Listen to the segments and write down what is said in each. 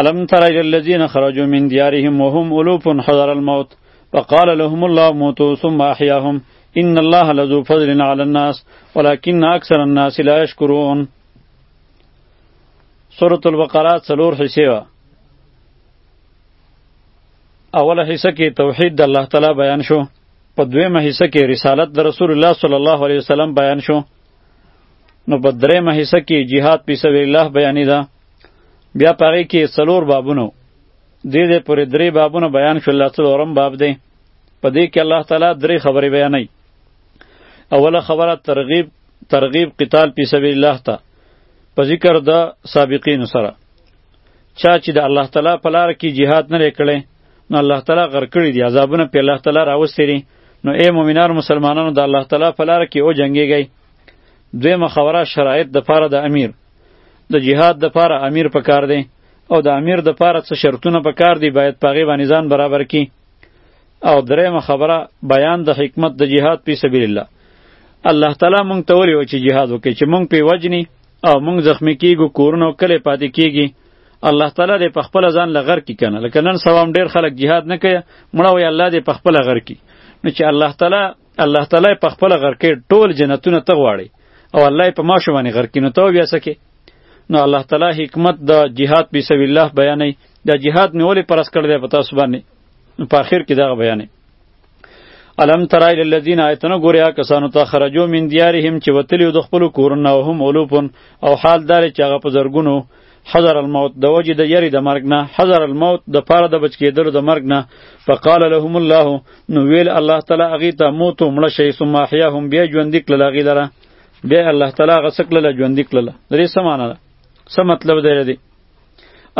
الم تر الى الذين خرجوا من ديارهم وهم الوف حذر الموت فقال لهم الله موتوا ثم احياهم ان الله لذو فضل على الناس ولكن اكثر الناس لا يشكرون سورة البقره څلور حصے وا اوله حصہ کې توحید د الله تعالی بیان شو په دویمه حصہ کې رسالت د رسول الله صلی الله علیه وسلم بیان شو نو په درېمه حصه کې جهاد په سبیل الله بیانې ده بیا په هغې کې څلور بابونه دې دې پورې درې بابونه بیان شول دا څلورم باب دی په دې کې الله تعالی درې خبرې بیانوي اوله خبره ترغیب ترغیب قتال په سبیل الله ته په ذکر د سابقین سره چا چې د الله تعالی په لار کې جهاد نه کړي نو الله تعالی غر کړی دی عذابونه په الله تعالی راوستي دي نو اے مؤمنانو مسلمانانو د الله تعالی په لار کې او جنگيږئ دویمه خبره شرایط د پاره د امیر د جهاد د پاره امیر په کار دی او د امیر د پاره څه شرطونه په کار دی باید پاغه باندې ځان برابر کی او دریمه خبره بیان د حکمت د جهاد په سبیل الله الله تعالی مونږ ته ویلو چې جهاد وکړي چې مونږ په وجنی او مونږ زخمی کیږو کورونو کله پاتې کیږي الله تعالی دې په خپل ځان لغر کی کنه لکه نن سوام ډیر خلک jihad نه کوي مړه وي الله دې په خپل غر کی نو چې الله تعالی الله تعالی په خپل غر کې ټول جنتونه ته غواړي او الله په ما شو باندې غر کې نو ته بیا سکه نو الله تعالی حکمت د جهاد په سبیل الله بیانې د جهاد نیولې پرس کړل دی په تاسو باندې په اخر کې دا بیانې الم ترای للذین آیتنه ګوریا کسانو ته خرجو من دیارهم چې وتلیو د خپل کورونه او هم اولوپن او حال دار چې هغه په زرګونو حضر الموت د وجه د یری د مرګ نه حضر الموت د پاره د بچ کېدلو د مرګ نه فقال لهم الله نو ویل الله تعالی هغه ته موت او مړه شي ثم احیاهم بیا ژوند کړل هغه لره بیا الله تعالی هغه سکل له ژوند کړل درې سمانه ده څه مطلب دی دی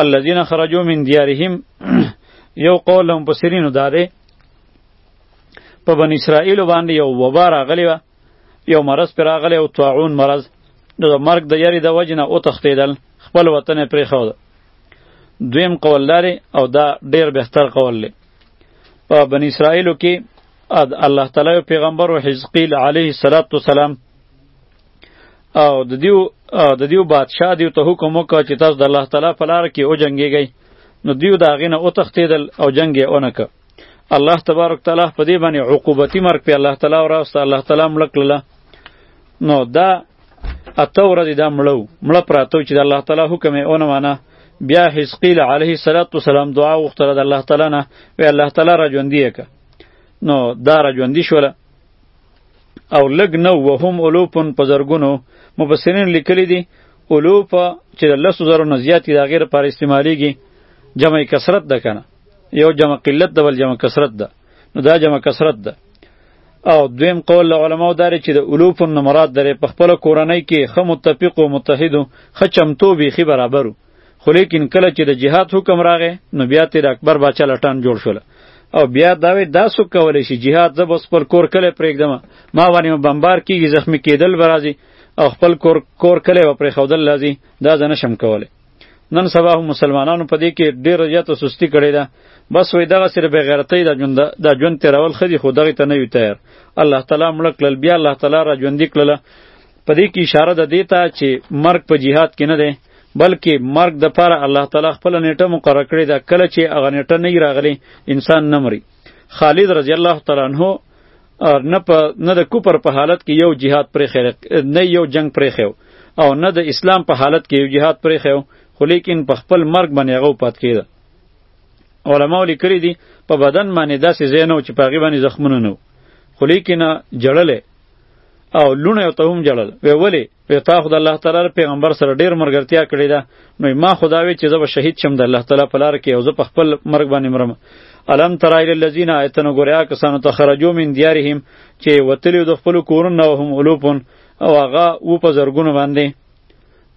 الذين خرجوا من ديارهم یو قول هم پسرینو داده په بن اسرائیل باندې یو وبا راغلی و یو مرض پر راغلی او طاعون مرض د مرګ د یری د وجنه او تختیدل خپل وطن پرې خو دویم قول لري او دا ډیر بهتر قول لري په بن اسرائیل کې الله تعالی پیغمبر او حزقیل علیه السلام او د دیو د دیو بادشاه دیو ته حکم وکړ چې تاسو د الله تعالی په لار کې او جنگیږئ نو دیو دا غینه او تختیدل او جنگ یې اونکه الله تبارک تعالی په دې باندې عقوبتی مرګ په الله تعالی او راست الله تعالی ملکله نو دا اته ورځې دا مړو مړه پراتو چې د الله تعالی حکم یې اونه مانه بیا حزقیل علیه السلام دعا وغوښتله د الله تعالی نه وی الله تعالی را ژوندی که نو دا را ژوندی شوله او لګ نو وهم الوفن په زرګونو مفسرین لیکلی دي الوف چې د لسو زرو نه زیات دي د هغې لپاره استعمالیږي جمع کثرت ده کنه یو جمع قلت ده بل جمع کثرت ده نو دا جمع کثرت ده او دویم قول له علماو داره چې د دا الوفن نه مراد داره په خپل کورنۍ کې خه متفق او متحد خه چمتو بیخي برابرو خو لیکن کله چې د جهاد حکم راغی نو بیا تیر اکبر باچا لټان جوړ شول او بیا دا وی دا څوک کولی شي جهاد زه بس خپل کور کلی پرېږدم ما باندې بمبار کیږي زخمی کېدل به راځي او خپل کور کور کلی به پرېښودل راځي دا زه نشم کولی نن سبا هم مسلمانانو په دې کې ډېره زیاته سستی کړې ده بس وای دغه سره به غیرتۍ د ژوند د ژوند تیرول خدي خو دغه ته نه یو تیار الله تعالی مړ کړل بیا الله تعالی را ژوندې کړل په دې کې اشاره ده دیتا چې مرګ په جهاد کې نه ده بلکې مرګ د پاره الله تعالی خپل نیټه مقرر کړې ده کله چې هغه نیټه نه راغلی انسان نه مري خالد رضی الله تعالی عنہ نه په نه د کوپر په حالت کې یو جهاد پرې خیر نه یو جنگ پرې خیو او نه د اسلام په حالت کې یو جهاد پرې خیو خو لیکن په خپل مرګ باندې هغه پات کېده علماء لیکلي دي په بدن باندې داسې ځای نه و چې په هغې باندې زخمونه نه خو لیکن جړلې او لوڼه یو ته هم جړل وی ولې وی تا خو د الله تعالی پیغمبر سره ډیر مرګرتیا کړې ده نو ما خدا وی چې زه به شهید شم د الله تعالی په لار کې او زه په خپل مرګ باندې مرم الم تر ایل الذین ایتن غریا کسانو ته خرجو من دیارهم چې وتلی د خپل کورن او هم علوپن او هغه و په زرګونو باندې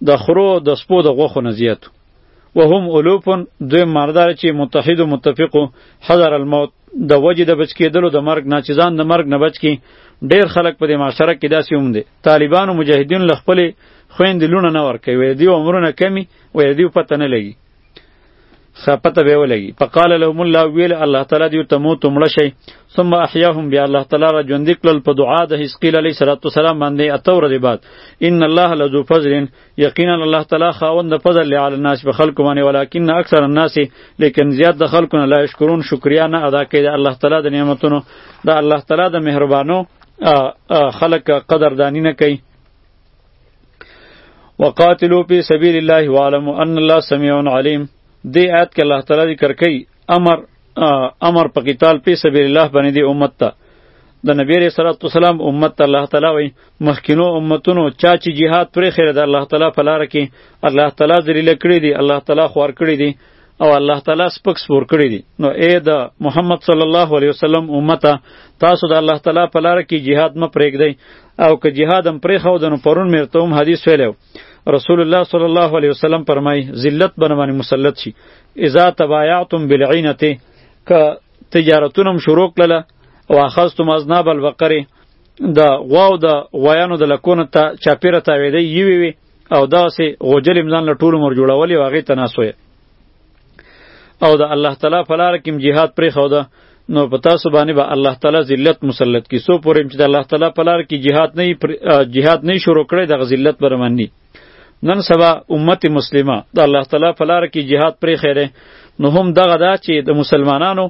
د خرو د سپو د غوخو نه زیاتو وهم الوفن دویم مردار چې متحد و متفق حذر الموت د وجې د بچ کېدلو د مرګ نه چې ځان د مرګ نه بچ کړي ډېر خلک په دې معاشره کې داسې هم دي طالبانو مجاهدین له خپلې خویندې لونه نه ورکوي وایي دوی عمرونه کمي وایي دوی پته نه لګي ښه پته به یې ولګي فقال لهم الله ویل الله تعالی دوی ته موت مړه شئ ثم احیاهم بیا الله تعالی را ژوندي کړل په دعا د حزقیل علیه صلات وسلام باندې اته ورځې بعد ان الله لذو فضل یقینا الله تعالی خاوند فضل لعل الناس په خلق باندې ولکن اکثر الناس لیکن زیات د خلکو نه لا شکرون شکریا نه ادا کوي د الله تعالی د نعمتونو د الله تعالی د مهربانو خلق قدردانی نه کوي وقاتلوا فی سبیل الله وعلموا ان الله سمیع علیم دی آیت کې الله تعالی ذکر کوي امر امر په قتال په سبیل الله باندې دی امت ته د نبی علیہ الصلوۃ والسلام امت ته الله تعالی وای مخکینو امتونو چا چې jihad پرې خیر د الله تعالی په لار کې الله تعالی ذلیل کړی دی الله تعالی خوار کړی دی او الله تعالی سپک سپور کړی دی نو اے د محمد صلی الله علیه وسلم امت تاسو د الله تعالی په لار کې jihad م پرېږدئ او که jihad م پرې خو دنو پرون مرته هم حدیث ویلو رسول الله صلی الله علیه وسلم فرمای ذلت بنه باندې مسلط شي اذا تبايعتم بالعینه ک تجارتونم شروع کړله او اخذتم اذناب البقره د غواو د غویانو د لکونو ته چاپیره تاویدې یوي وي او داسې غوجل امزان له ټولو مر جوړولې واغې تناسوي او د الله تعالی په لار کې جهاد پرې خو ده نو په تاسو باندې به با الله تعالی ذلت مسلط کی سو پورې چې د الله تعالی په لار کې jihad نه jihad نه شروع کړي د ذلت برمنی نن سبا امت مسلمه د الله تعالی په لار کې jihad پرې خیره نو هم دغه دا چې د مسلمانانو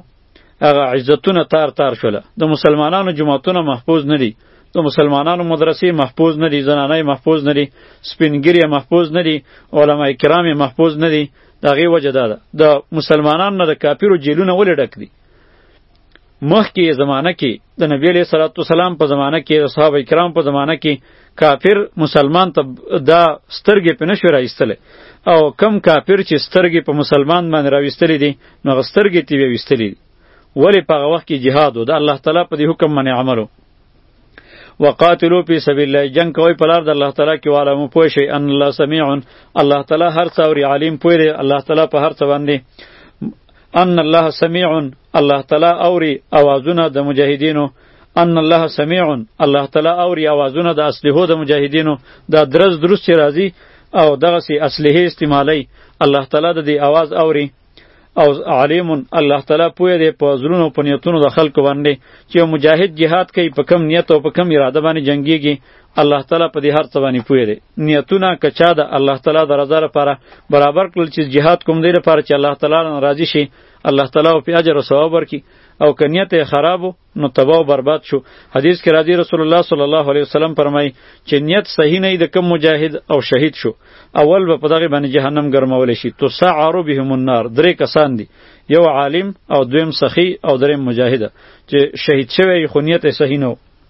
هغه عزتونه تار تار شول د مسلمانانو جماعتونه محفوظ نه دي د مسلمانانو مدرسې محفوظ نه دي زنانه محفوظ نه دي سپینګری محفوظ نه دي علما کرام محفوظ نه دي دا غي وجه ده د مسلمانانو نه د کافرو جیلونه ولې ډک دي مخکې زمانہ کې د نبی علیه السلام په زمانہ کې د صحابه کرام په زمانہ کې کافر مسلمان ته دا سترګې په نشو راوستلې او کم کافر چې سترګې په مسلمان باندې راوستلې دي نو هغه سترګې تی ویستلې ولی په هغه وخت کې جهاد و د الله تعالی په دې حکم باندې عملو وقاتلو فی سبیل الله جنگ کوي په لار د الله تعالی کې والا مو پوه شي ان الله سمیع الله تعالی هر څه اوري عالم پوه دی الله تعالی په هر څه باندې ان الله سمیع الله تعالی اوري اوازونه د مجاهدینو ان الله سمیع الله تعالی اوري اوازونه د اسلحو د مجاهدینو دا درز درست چې راځي او دغه سي اسلحه استعمالي الله تعالی د دې اواز اوري او علیم الله تعالی پوی دی په زړونو په نیتونو د خلکو باندې چې مجاهد جهاد کوي په کم نیت او په کم اراده باندې جنگیږي الله تعالی په دې هر څه باندې پوهه دی نیتونه کچا ده الله تعالی د رضا لپاره برابر کړل چې جهاد کوم دی لپاره چې الله تعالی ناراضي شي الله تعالی په اجر او ثواب ورکړي او که نیت یې خراب و نو تباه او برباد شو حدیث کې راځي رسول الله صلی الله علیه وسلم فرمایي چې نیت صحیح نه د کم مجاهد او شهید شو اول به په دغه باندې جهنم ګرمول شي تو سعر بهم النار درې کسان دي یو عالم او دویم سخی او دریم مجاهد چې شهید شوی خو نیت صحیح نه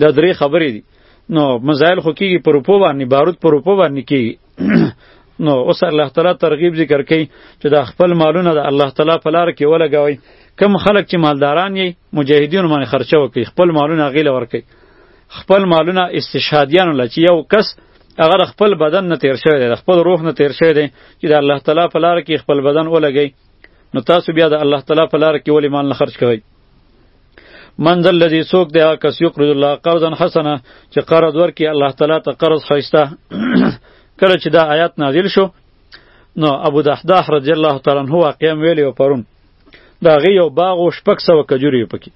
دا درې خبرې دي نو مزایل خو کیږي پر روپو باندې بارود پر روپو باندې کیږي نو اوس الله تعالی ترغیب ذکر کوي چې دا خپل مالونه د الله تعالی په لار کې ولګوي کم خلک چې مالداران یې مجاهدین باندې خرچه وکړي خپل مالونه غیله ورکړي خپل مالونه استشهادیان لچ یو کس اگر خپل بدن نه تیر شوی دی خپل روح نه تیر شوی دی چې د الله تعالی په لار کې خپل بدن ولګي نو تاسو بیا د الله تعالی په لار کې ولې مال نه خرج کوئ من ذا الذي سوق ده کس یقرض الله قرضا حسنا چې قرض ورکي الله تعالی ته قرض خیسته کله چې دا آیات نازل شو نو ابو دحداح رضی الله تعالی عنہ واقعا ویلی او پرون دا غي یو باغ او شپک سو کجوري پکې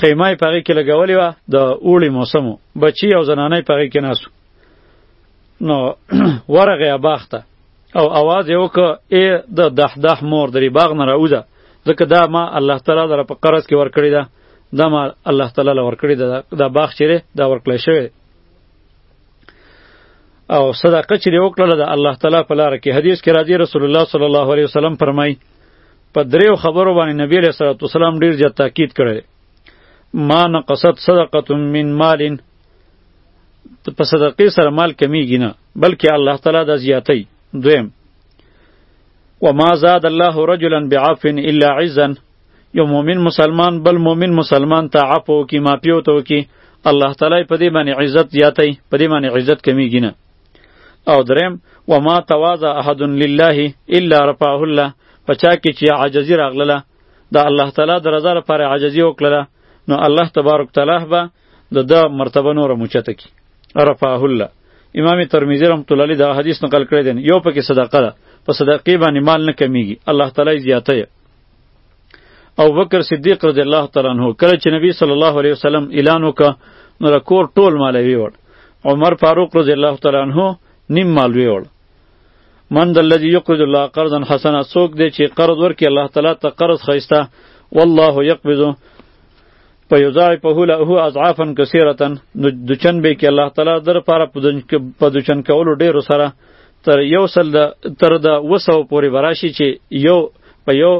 خیمه پغې کې لګولې و د اوړي موسمو بچي او زنانه پغې کې ناسو نو ورغه باغ ته او आवाज یې وکړ ای د دحدح مور درې باغ نه راوځه ځکه دا ما الله تعالی لره په قرض کې ورکړی ده دا ما الله تعالی لره ورکړی ده دا باغ چیرې دا ورکړی شوی او صدقه چې وکړه د الله تعالی په لار کې حدیث کې راځي رسول الله صلی الله علیه وسلم فرمایي په دریو خبرو باندې نبی علیہ الصلوۃ والسلام ډیر زیات تاکید کړی ما نقصت صدقه من مال په صدقې سره مال کمیږي نه بلکې الله تعالی دا زیاتی دویم وما زاد الله رجلا بعفو الا عزا یو مؤمن مسلمان بل مؤمن مسلمان ته عفو کی ماپیو تو کی الله تعالی په دې باندې عزت زیاتی په دې باندې عزت کمیږي نه او دریم وما تواضع احد لله الا رفعه الله پچا کې چې عاجزی راغله دا الله تعالی د رضا لپاره عاجزی وکړه نو الله تبارک تعالی به د دا مرتبه نور موچته کی رفعه الله امام ترمذی رحمت الله علیه دا حدیث نقل کړی دی یو پکې صدقه ده په صدقې باندې مال نه کمیږي الله تعالی زیاته او بکر صدیق رضی الله تعالی عنہ کله چې نبی صلی الله علیه وسلم اعلان وکړ نو د کور ټول مال وی وړ عمر فاروق رضی الله تعالی عنہ نیم مال وی وړ من د الذی یقرض الله قرضا حسنا څوک دی چې قرض ورکړي الله تعالی ته قرض خیسته والله یقبض په یضاعفه له اضعافا کثیرتا نو دچن به کې الله تعالی در پاره په دچن کولو ډیرو سره تر یو سل تر د وسو پورې براشي چې یو په یو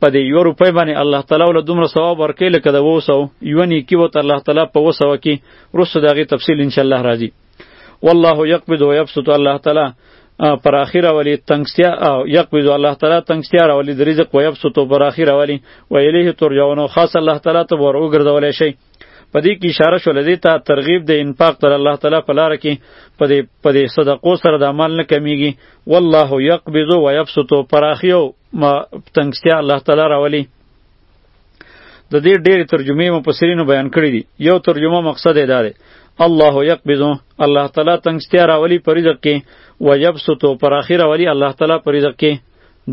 په دې یو روپۍ باندې الله تعالی ول دومره ثواب ورکړي لکه د وسو یو نیکی وته الله تعالی په وسو کې رسو دغه تفصیل ان شاء الله راځي والله یقبض و یبسط الله تعالی پر اخیر اولی تنگستیا او یقبض الله تعالی تنگستیا راولی د رزق و یبسط پر اخیر اولی و الیه ترجعون خاص الله تعالی ته ور وګرځول شي په دې کې اشاره شول دې ته ترغیب د انفاق تر الله تعالی په لار کې په دې په دې صدقو سره د مال نه کمیږي والله یقبض و یبسط پر اخیو ما تنگستیا الله تعالی راولی د دې ډېرې ترجمې مفسرینو بیان کړې دي یو ترجمه مقصد یې دا دی الله یقبضو الله تعالی تنګستیا راولي په رزق کې و یبسطو پر اخر راولي الله تعالی په رزق کې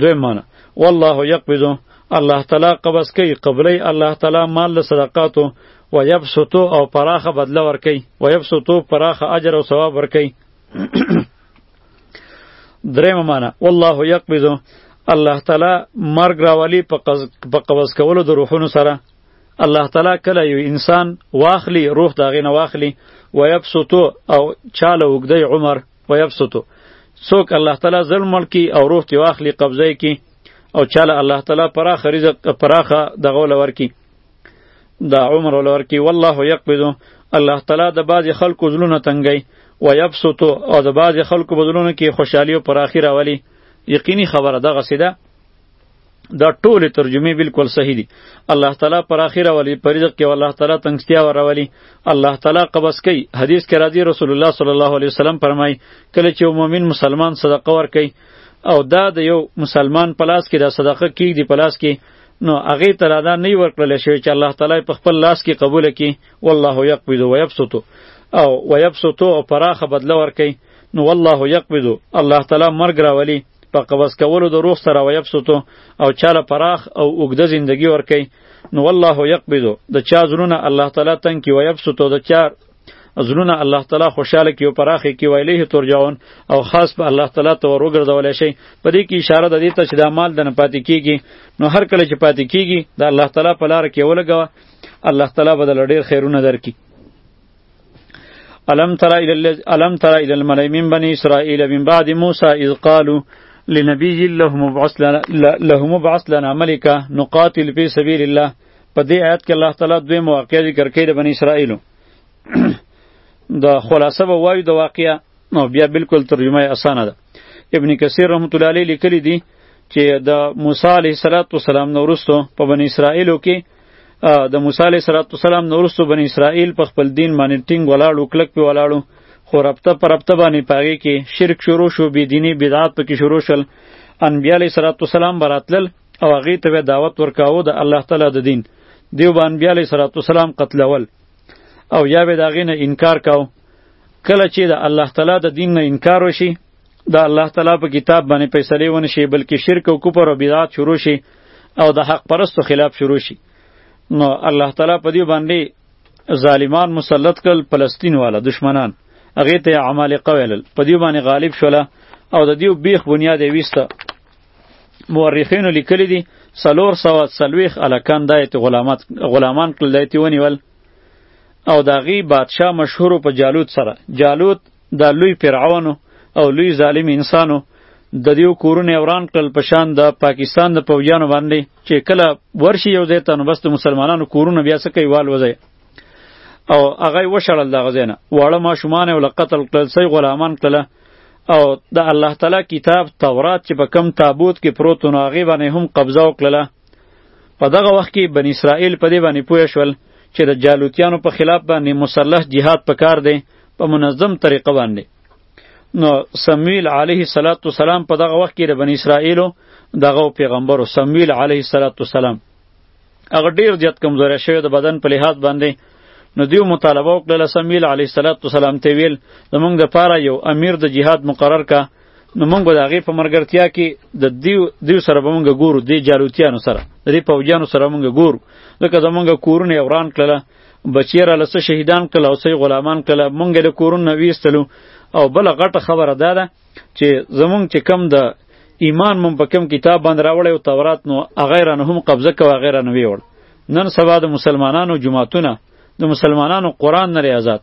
دوی معنی والله یقبضو الله تعالی قبض کوي قبلی الله تعالی مال له صدقاتو و یبسطو او پراخه بدله ورکي و یبسطو پراخه اجر او ثواب ورکي درېمه معنا والله یقبض الله تعالی مرګ راولي په قبض کولو د روحونو سره الله تعالی کله یو انسان واخلی روح داغې نه واخلی ویبسطو او چاله اوږدی عمر ویبسطو څوک الله تعالی ظلم ملکی او روح تی واخلی قبضه کی او چاله الله تعالی پراخه رزق پراخه دغه لور کی دا عمر ولور کی والله یقبض الله تعالی د بعضی خلکو زلونه تنګي و یبسط او د بعضی خلکو بدلونه کی خوشحالی او پراخی راولي یقینی خبره دغه سیده دا ټول ترجمه بالکل صحیح دي الله تعالی پر اخره ولی پر رزق کې الله تعالی تنگستیا ورولی الله تعالی قبض کوي حدیث کې راځي رسول الله صلی الله علیه وسلم فرمای کله چې مؤمن مسلمان صدقه ور کوي او دا د یو مسلمان پلاس کې دا صدقه کیږي پلاس کې نو هغه ته را دا نه ورکړل شوی چې الله تعالی په خپل لاس کې قبول کړي والله یقبض و یبسط او و یبسط او پراخه بدل ورکي نو والله یقبض الله تعالی مرګ راولي په قبض کولو د روح سره و یبسط او چاله پراخ او اوږده زندگی ورکي نو والله یقبض د چا زړونه الله تعالی تنګ کی و یبسط د چا زړونه الله تعالی خوشاله کی او پراخه کی ویلیه ترجعون او خاص په الله تعالی ته وروګرځول شي په دې کې اشاره ده دې ته چې دا مال د نه پاتې کیږي نو هر کله چې پاتې کیږي د الله تعالی په لار کې ولګوه الله تعالی به دل ډیر خیرونه درکړي الم تر الى الم تر الى الملئ من بني اسرائيل من بعد موسى اذ قالوا لنبي له مبعث لنا له مبعث لنا ملكا نقاتل في سبيل الله په دې آیت کې الله تعالی دوی مواقع ذکر کړي د بنی اسرائیلو د خلاصه به وایو د واقعیا نو بیا بالکل ترجمه اسانه ده ابن کثیر رحمت الله علیه لیکلی دی چې د موسی علیه السلام نو وروسته په بنی اسرائیلو کې د موسی علیه السلام نو وروسته بنی اسرائیل په خپل دین باندې ټینګ ولاړو کلک په ولاړو خو ربطه پر ربطه باندې پاږي کې شرک شروع شو بی دینی بدعات پکې شروع شول انبیاء علیه السلام براتل او هغه ته دعوت ورکاوه د الله تعالی د دین دیو باندې بیا علیه صلوات والسلام قتلول او یا به داغې نه انکار کاو کله چې د الله تعالی د دین نه انکار وشي د الله تعالی په کتاب باندې فیصله ونه شي بلکې شرک او کفر او بدعات شروع شي او د حق پرستو خلاف شروع شي نو الله تعالی په دې باندې ظالمان مسلط کړل فلسطین والا دشمنان هغه ته عمالقه ویل په دې باندې غالب شول او د دې بیخ بنیاد یې ویسته مورخینو لیکلی دي څلور سوه څلوېښت هلکان دا یې غلامان کړل دا یې ونیول او د هغې بادشاه مشهورو په جالوت سره جالوت دا لوی فرعون او لوی ظالم انسان د دیو کورونه وران کړل په شان د پاکستان د پوجانو باندې چې کله ورشي یو ځای ته نو بس د مسلمانانو کورونه بیا څه کوي وال وځي او هغه وشړل دغه ځای نه واړه ماشومان یې له قتل کړل څه غلامان کړل او د الله تعالی کتاب تورات چې په کم تابوت کې پروت نو هغه باندې هم قبضه وکړه په دغه وخت کې بنی اسرائیل په دې باندې پوه شول چې د جالوتیانو په خلاف باندې مسلح جهاد پکار دی په منظم طریقه باندې نو سمویل علیه صلوات و سلام په دغه وخت کې د بنی اسرائیلو دغه پیغمبر سمویل علیه صلوات و سلام هغه ډیر زیات کمزوری شوی د بدن په لحاظ باندې نو دیو مطالبه وکړه سمیل علی صلوات و سلام ته ویل زمونږ د پاره یو امیر د جهاد مقرر کا نو مونږ به د هغې په مرګرتیا کې د دیو دیو سره به مونږ ګورو د جالوتیانو سره د دې پوجانو سره مونږ ګورو ځکه زمونږ کورونه یې وران کړله بچی را لسه شهیدان کړل او سه غلامان کړل مونږ له کورونه ویستلو او بل غټه خبره ده چې زمونږ چې کم د ایمان مون په کم کتاب باندې راوړی او تورات نو هغه رانه هم قبضه کوه هغه رانه ویوړ نن سبا د مسلمانانو جماعتونه د مسلمانانو قرآن نه آزاد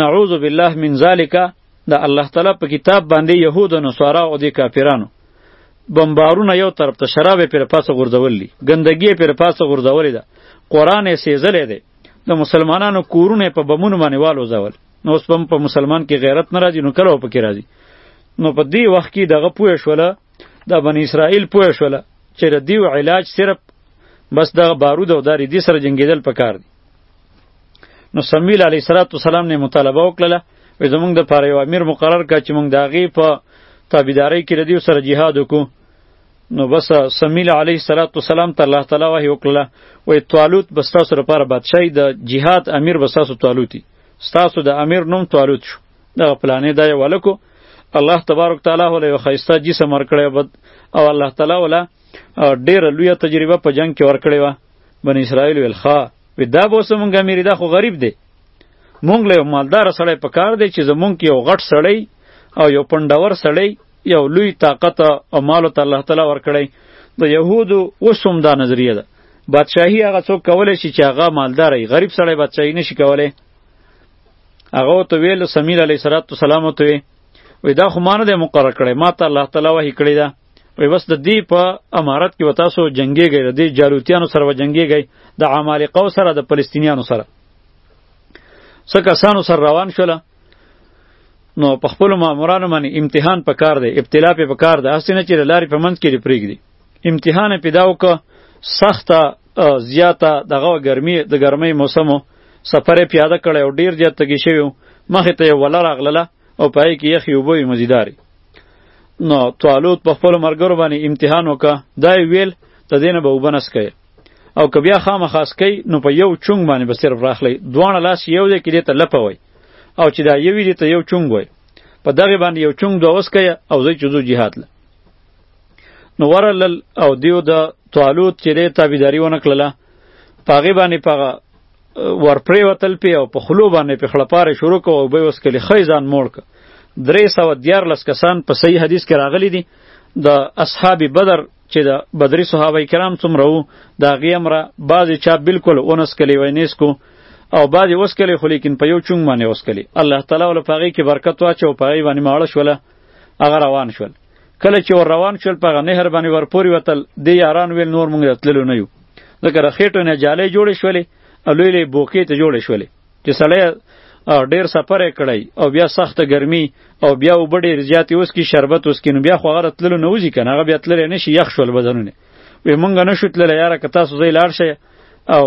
نعوذ بالله من ذالک د الله تعالی په کتاب باندې يهود او نصارا او د کافرانو بمبارونه یو طرف ته شراب پر پاسه غورځولې ګندګي پر پاسه غورځولې ده قرآن یې سیزلې ده د مسلمانانو کورونه په بمونو باندې والو ځول نو اوس په مسلمان کې غیرت نه راځي نو کله په کې راځي نو په دې وخت کې دغه پوه شوله د بنی اسرائیل پوه شوله چې د دیو علاج صرف بس دغه بارود او داری دې سره جنگیدل پکار دي نو سمیل علیه صلوات والسلام نه مطالبه وکړه و زمونږ د پاره یو امیر مقرر کړ چې مونږ داغي په تابعداري کې ردیو سره jihad وکړو نو بس سمیل علیه صلوات والسلام ته الله تعالی وحی وکړه و طالوت بس تاسو لپاره بادشاہي د jihad امیر بس تاسو طالوتی ستاسو د امیر نوم طالوت شو دغه پلانې دا یو هلک الله تبارک تعالی وله یو ښایسته جسم ورکړی بد او الله تعالی وله ډېره لویه تجربه په جنګ کې ورکړې وه بني اسرائیل ویل ښه وی دا به اوس مونږ امیر دا خو غریب دی مونږ له یو مالدار سړی په کار دی چې زمونږ کې یو غټ سړی او یو پنډور سړی یو لوی طاقت او مال ته الله تعالی ورکړی د یهودو اوس هم دا نظریه ده بادشاهي هغه څوک کولای شي چې هغه مالدار وي غریب سړی بادشاهي نشي کولای هغه ته ویل سمیل علیه صلوات والسلام ته وی وی دا خو مانه د مقرر کړي ما ته الله تعالی وحی کړی دا وی بس د دې په امارت کې وتا سو جنگيږي د دې جالوتیانو سره وجنګيږي د عمالقه سره د فلسطینیانو سره څه کسانو سره روان شول نو په خپل مامورانو باندې امتحان پکار دی ابتلا په پکار ده اسنه چې لارې په منځ کې لري پرېږدي امتحان پیدا وکړه سخته زیاته دغه ګرمي د ګرمۍ موسم سفر پیاده کړی او ډیر زیات تږی شوی مخې ته یې وله راغلله او په هغې کې یخې اوبه وې مزیدارې نو طالوت په خپلو ملګرو باندې امتحان وکړه دا یې ویل د دې نه به اوبه نه څکئ او که بیا خامخا څکئ نو په یو چونګ باندې به صرف راخلئ دواړه لاس یو دی کې دې ته لپه وئ او چې دا یوې دې ته یو چونګ وئ په دغه باندې یو چونګ دوه وسکه او زه چې ځو جهاد له نو ورلل او دیو د طالوت چې دی تابعداري ونه کړله په هغې باندې په هغه ورپرې وتل پې او په خولو باندې پې خړپارې شروع کړه او به یې وسکلې ښه ځان موړ کړه درې سوه دیارلس کسان په صحیح حدیث کې راغلي دي د اصحاب بدر چې د بدري صحابه کرام څومره وو د هغې امره بعضې چا بلکل ونسکلې وی نیسکو او بعضې وسکلې خو لیکن په یو چونګ باندې وسکلې الله تعالی وله په هغې کې برکت واچو په هغې باندې ماړه شوله هغه روان شول کله چې ور روان شول په هغه نهر باندې ورپورې وتل دې یاران ویل نور موږ راتللو نه یو ځکه د خېټو نه جالۍ جوړې شولې او لوی لوی بوکې ته جوړې شولې چې سړی ډیر سفر کړی او بیا سخت ګرمي او بیا وب ډیر زیاتې اوس کې شربت اوس کې نو بیا خو هغه راتللو نه وځي کنه هغه بیا تللی نه شي یخ شول بدنونه وی مونږ نه شو تللی یاره که تاسو ځای لاړ شئ او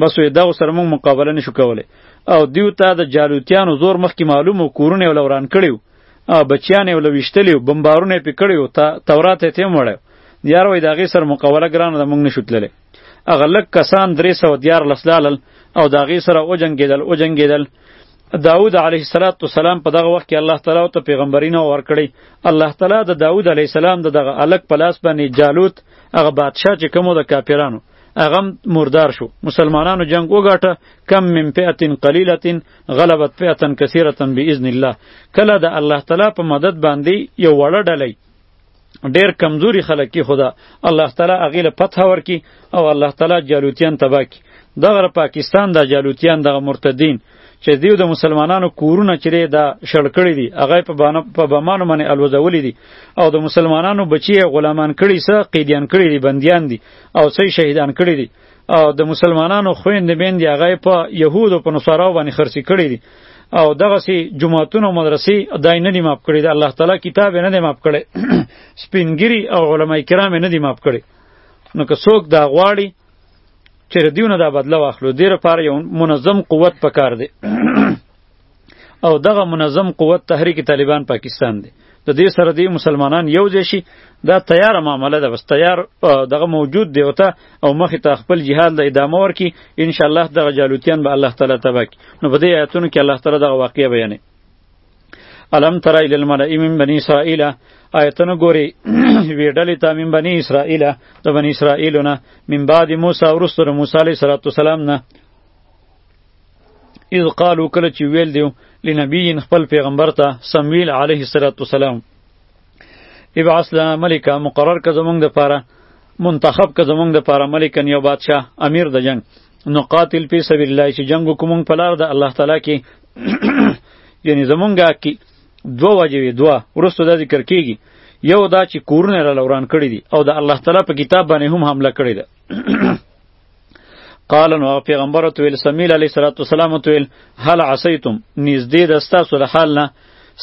بس وې دا سره موږ مقابله نشو کولای او دیو ته د جالوتیانو زور مخکې معلومو کورونه ول وران کړیو او بچیان ول وشتلیو بمبارونه پې کړیو تا تورات ته تیم وړیو یار وای داغه سر مقابله ګرانه د موږ نشو تللی اغه لک کسان درې سو دیار لسلالل او داغه سره او جنگیدل او جنگیدل داود علیه الصلاۃ والسلام په دغه وخت کې الله تعالی او ته پیغمبرینه ورکړي الله تعالی د داود علیه السلام د دغه الک پلاس باندې جالوت هغه بادشاه چې کومو د کاپیرانو هغه مردار شو مسلمانانو جنگ وګاټه کم من فئتن قلیلتن غلبت فئتن کثیرتن باذن الله کله د الله تعالی په مدد باندې یو وړه ډلې ډیر کمزوري خلک کی خدا الله تعالی هغه له فتح ورکی او الله تعالی جالوتیان تباکی دغه پاکستان د جالوتیان دغه مرتدین چې دیو د مسلمانانو کورونه چیرې دا شړ کړی دي هغه په بانه په بمانو باندې الوزولې دي او د مسلمانانو بچی غلامان کړي سه قیدیان کړي دي بندیان دي او سه شهیدان کړي دي او د مسلمانانو خويند بیند هغه په يهودو په نصاراو باندې خرڅي کړي دي او دغه سي جمعهتون او مدرسې دای نه دی ماپ کړي د الله تعالی کتاب نه دی ماپ کړي سپینګری او علما کرام نه دی ماپ کړي نو که څوک دا غواړي چې ردیونه دا بدله واخلو دې لپاره یو منظم قوت پکار دی او دغه منظم قوت تحریک طالبان پاکستان دی د دې سره دی مسلمانان یو ځای شي دا تیاره معامله ده بس تیار دغه موجود دی وته او مخې ته خپل جهاد له ادامه ورکي ان شاء الله دغه جالوتیان به الله تعالی تباک نو په دې آیاتونو کې الله تعالی دغه واقعیا بیانوي الم تر الى الملئ من بني اسرائيل آیتونه ګوري وی ډلې ته من بني اسرائيل د بني اسرائيلونه من بعد موسی ورسره موسی عليه السلام نه اذ قالو کله چې ویل دیو لنبی خپل پیغمبر ته سمویل علیه السلام ابعث لنا ملکا مقرر که زمونږ د پاره منتخب که زمونږ د پاره ملکن یو بادشاه امیر د جنگ نو قاتل پی سبیل الله چې جنگ وکوم په لار د الله تعالی کې یعنی زمونږه کی دو وجه وی دوا ورستو دا ذکر کیږي یو دا چې کورونه را لوران کړی دي او د الله تعالی په کتاب باندې هم حمله کړی ده قال نو پیغمبر تو ویل سمیل علیه الصلاه والسلام تو ویل هل عصیتم نږدې د تاسو د حال نه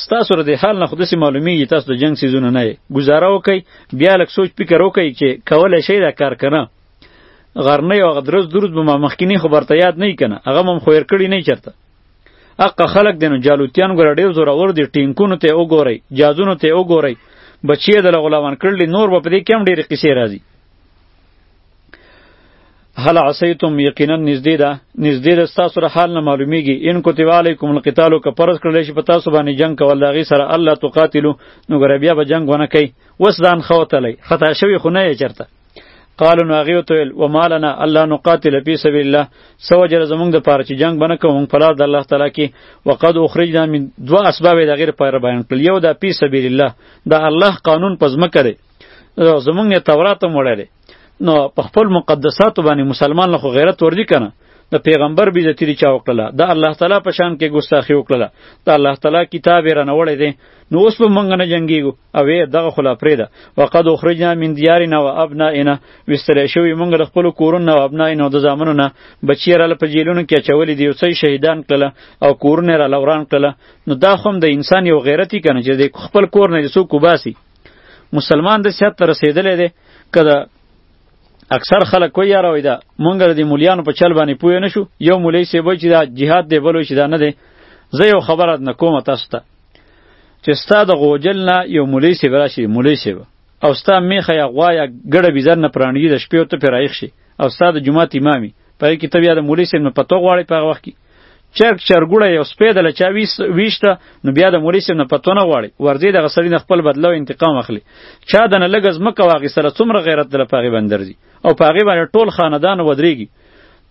ستاسو د حال نه خودسی معلومیږي تاسو د جنگ سیزونه نه یې گزاره وکي بیا لک سوچ فکر وکي چې کولای شي دا کار کنه غرنۍ او غدرز درود به ما مخکینی خو برته یاد نه کنه هغه مم خو هیر کړی نه چرته اقا خلق دینو جالوتیان ګور ډیر زور اور دی ټینکونو ته وګورئ جازونو ته وګورئ بچی د غلامان کړل نور په دې کم ډیر قصې راځي هل عصیتم یقینا نږدې ده نږدې ده ستاسو سره حال نه معلومیږي ان کتب علیکم القتال که فرض کړل شي په تاسو باندې جنگ کول دا غي سره الله تقاتلو نو ګره بیا به جنگ ونه کوي وس ځان خوتلی خطا شوی خو نه یې چرته قالو نو هغې ورته ویل وما لنا الله نقاتل فی سبیل الله څه وجه ده زموږ دپاره چې جنګ به نه کوو موږ په لار د الله تعالی کې وقد اخرجنا من دوه اسباب یې د هغې لپاره بیان کړل یو دا فی سبیل الله دا الله قانون په ځمکه دی زموږ نه تورات هم وړی دی نو په خپل مقدساتو باندې مسلمان له خو غیرت ورځي که نه د پیغمبر بی عزتی چا وکړه د الله تعالی په شان کې ګستاخی وکړه د الله تعالی کتاب رانه وړی دی نو اوس به مونږ نه جنگیږو اوې دغه خلا پرېده وقد اخرجنا من دیارنا و ابنائنا وستل شوی مونږ له خپل کورونو او ابنائنا د زامنو نه بچی را په جیلونو کې چولې دی وسې شهیدان کړل او کورونه را لوران کړل نو دا خوم د انسان یو غیرتی کنه چې د خپل کور نه سو کوباسي مسلمان د سیادت رسیدلې دی کله اکثر خلک کوی یاره وای دا مونږ د مولیانو په چل باندې پوه نه شو یو مولای سی وای چې دا جهاد دی بلوي چې دا نه دی زه یو خبره نه کوم تاسو ته چې ستا د غوجل نه یو مولوی صاحب راشي مولوی صاحب او ستا میخه یا غوا یا ګډه بیزر نه پرانیږي د شپې ورته پرې رايښ شي او ستا د جومات امامي په هغې کې ته بیا د مولوی صاحب نه پتو غواړې په هغه وخت کې چرګ چرګوړی یو سپی د لچا ویشته نو بیا د مولوی صاحب نه پتو نه غواړي ورځې دغه سړي نه خپل بدله او انتقام اخلي چا د نه لږه ځمکه واخیستله څومره غیرت دله په هغې باندې درځي او په هغې باندې ټول خاندان ودرېږي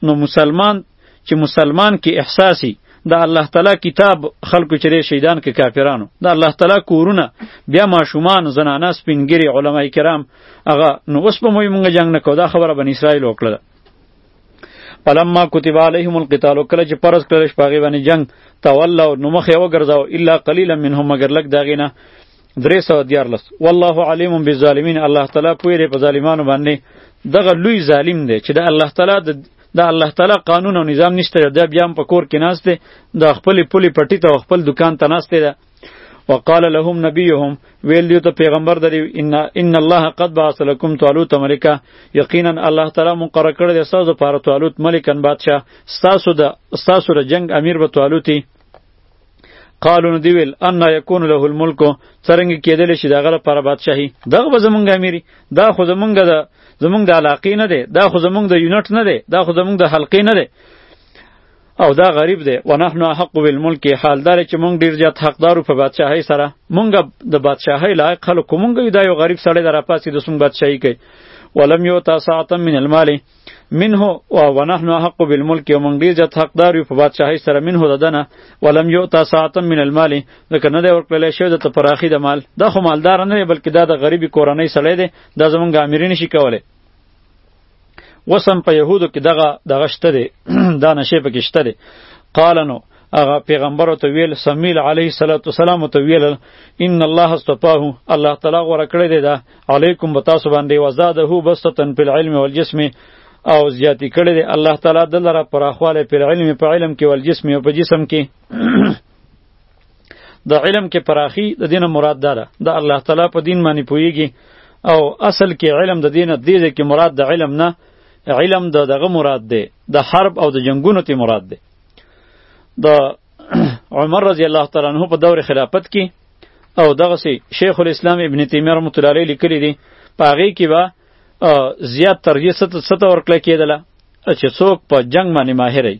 نو مسلمان چې مسلمان کې احساسي د الله تعالی کتاب خلکو چرې شهیدان کې کافرانو د الله تعالی کورونه بیا ماشومان زنانه سپینګری علما کرام هغه نو اوس په موږ مونږ جنگ نه کو دا خبره بن اسرائیل وکړه فلما كتب عليهم القتال کله چې پرز کړل شپږی باندې جنگ تولوا نو مخ یې وګرځاو الا قليلا منهم مگر لک داغینه درې سوه دیارلس والله علیم بالظالمین الله تعالی پوه دی په ظالمانو باندې دغه لوی ظالم دی چې د الله تعالی د د الله تعالی قانون او نظام نشته دا بیا هم په کور کې ناست دی د خپلې پولې پټي ته او خپل دکان ته ناست دی وقال لهم نبيهم ویل دیو ته پیغمبر دری ان ان الله قد بعث لكم طالوت ملکا یقینا الله تعالی مقرر کړی د تاسو لپاره طالوت ملکن بادشاه تاسو د تاسو د جنگ امیر به طالوتی قالو نو دی ویل ان یکون له الملک څرنګ کېدل شي دغه لپاره بادشاهي دغه به زمونږ امیری دا خو زمونږ د زمونږ د علاقې نه دی دا خو زمونږ د یونټ نه دی دا خو زمونږ د حلقې نه دی او دا غریب دی و نحن حق بالملک حال دار چې مونږ ډیر زیات حقدارو په بادشاهي سره مونږ د بادشاهي لایق خلکو مونږ دا یو غریب سړی در پاسې د سم بادشاهي کوي ولم یو تا ساعتم من المال منه او ونحن حق بالملک او موږ ډیر زیات حقدار یو په بادشاهي سره منه ددنه ولم یؤتا ساعه من المال ځکه نه دی ورکړل شوی د ته پراخي د مال دا خو مالدار نه دی بلکې دا د غریبي کورنۍ سړی دی دا زمونږ امرین شي کولی وسم په یهودو کې دغه دغه شته دی دا نشه پکې شته دی قال نو هغه پیغمبر ته ویل سمیل علیه السلام ته ویل ان الله استفاه الله تعالی غوړه کړی دی دا علیکم بتاسو باندې وزاده بسطتن په العلم والجسم او زیاتی کړی دی الله تعالی د لره پراخواله په علم په علم کې ول جسم او په جسم کې د علم کې پراخي د دینه مراد ده د الله تعالی په دین باندې پویږي او اصل کې علم د دینه دی کې مراد د علم نه علم د دغه مراد دی د حرب او د جنگونو ته مراد دی د عمر رضی الله تعالی عنہ په دور خلافت کې او دغه سي شیخ الاسلام ابن تیمیه رحمت الله علیه لیکلی دی پاغي کې به زیات ترجیح ست ست ورکړه کېدله چې څوک په جنگ باندې ماهر وي